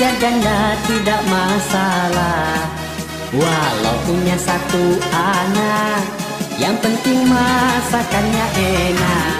biar janda tidak masalah. Walau punya satu anak Yang penting masakannya enak.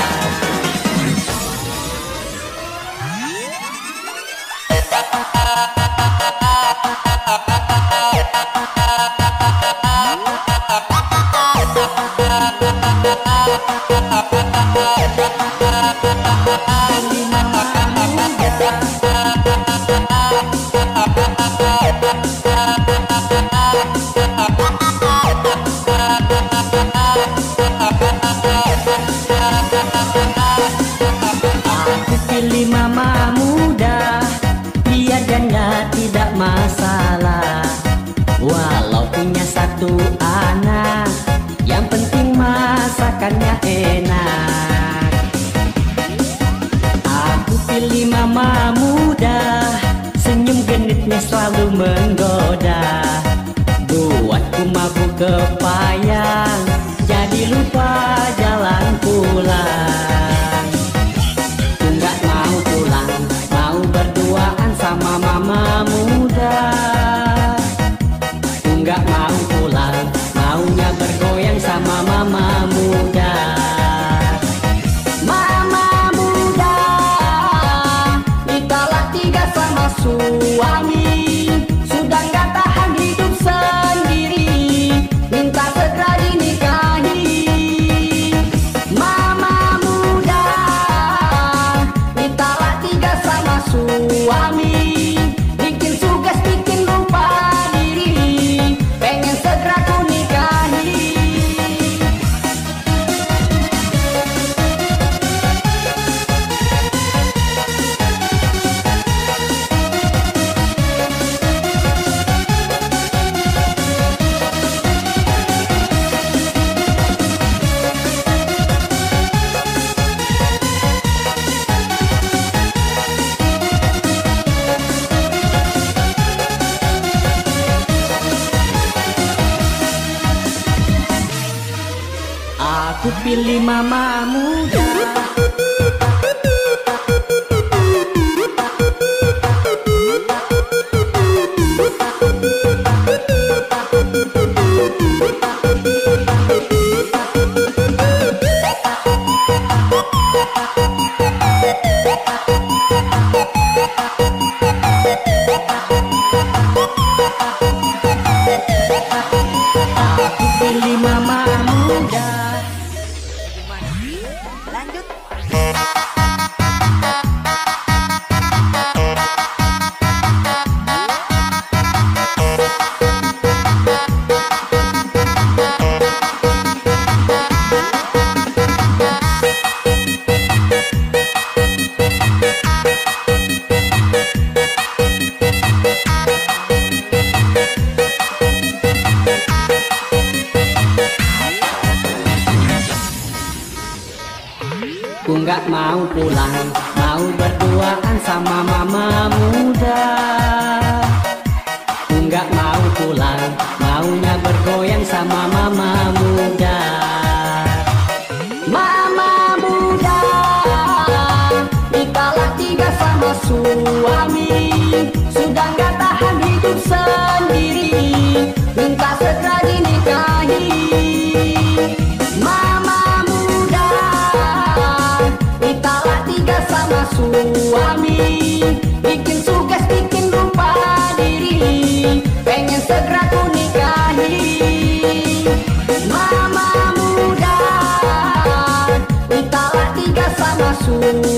selalu menggoda. Buatku mabuk kepayang Jadi lupa jalan pulang. Ku gak mau pulang Mau berduaan sama mama muda. Ku gak mau pulang Maunya bergoyang sama mama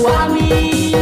Swami.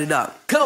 Light it up. Go!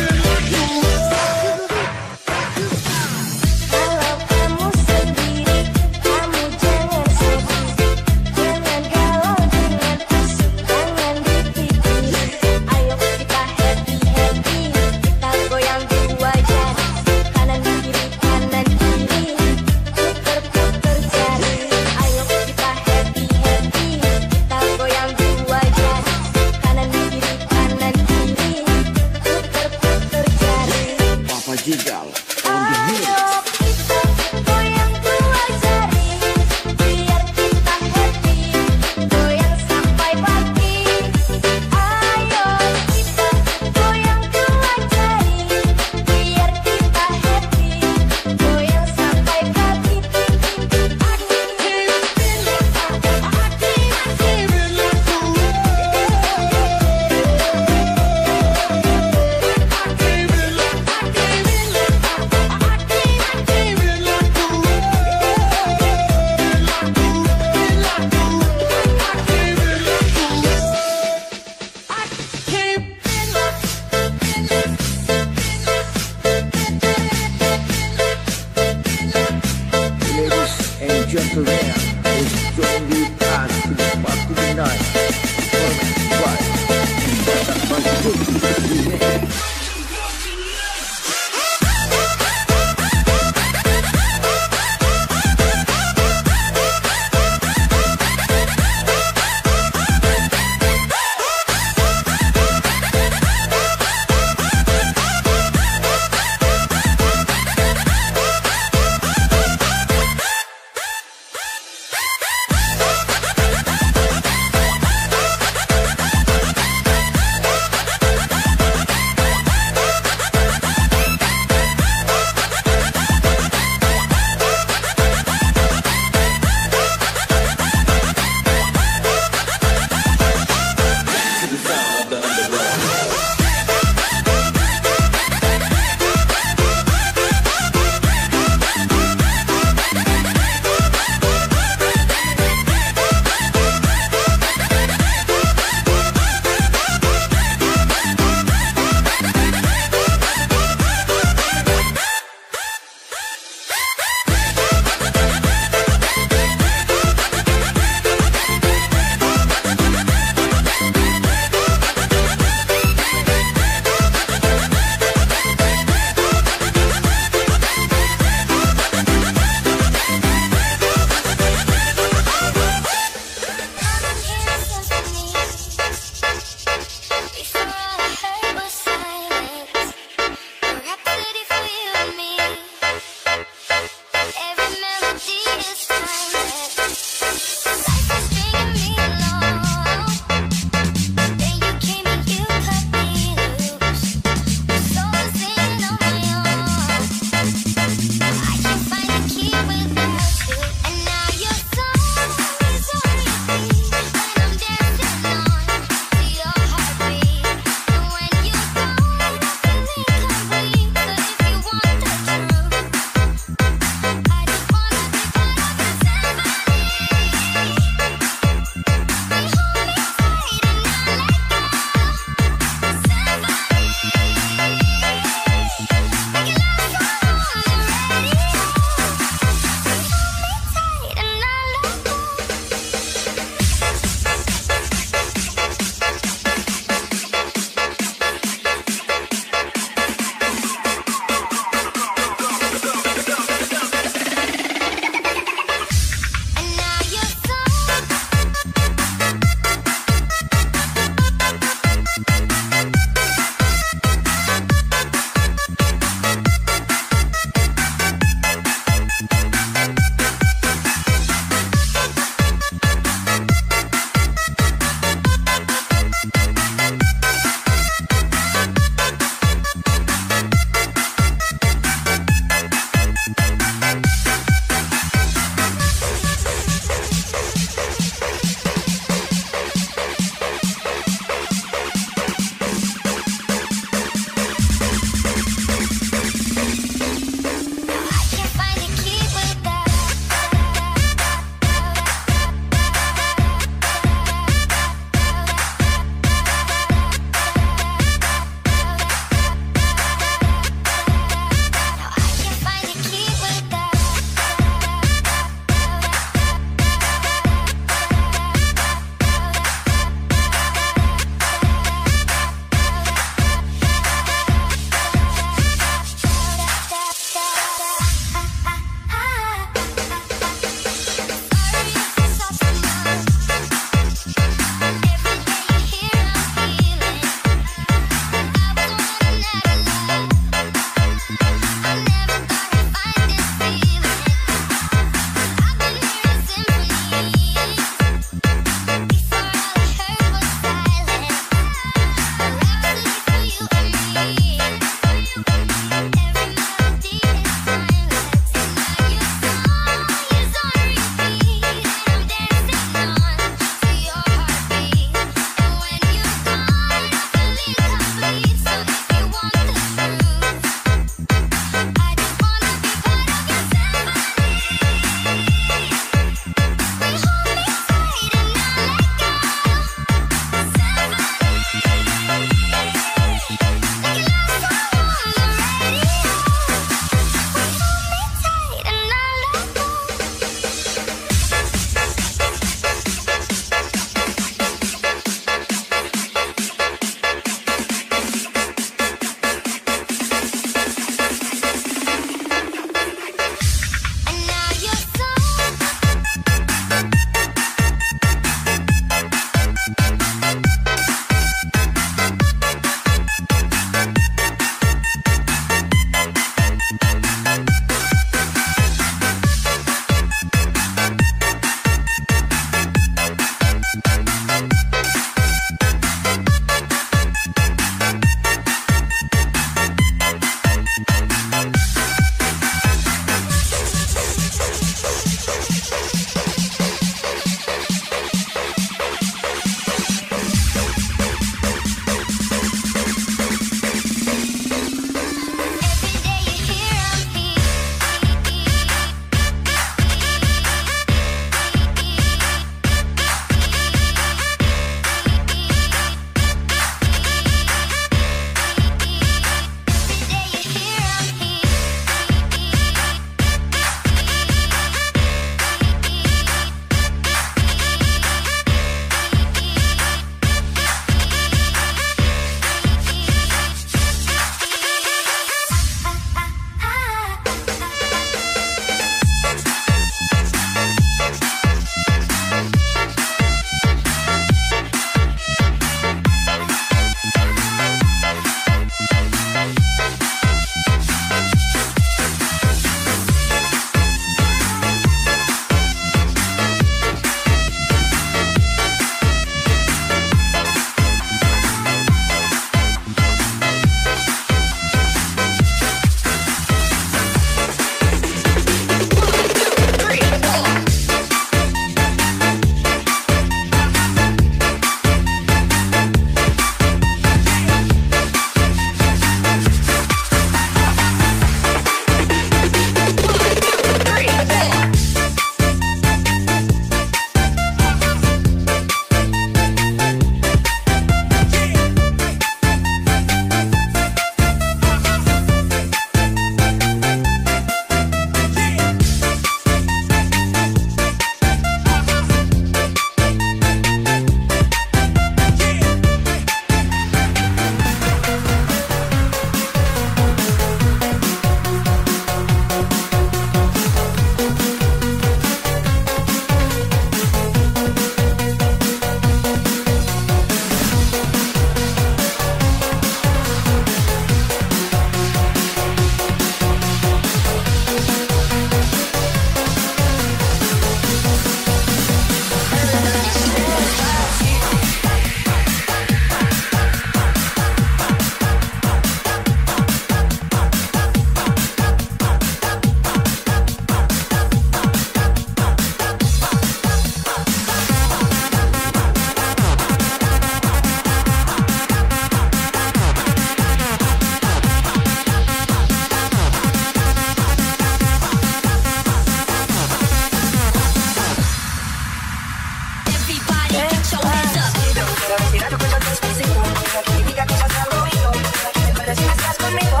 conmigo.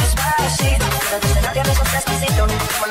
Despacito, desde nadie me.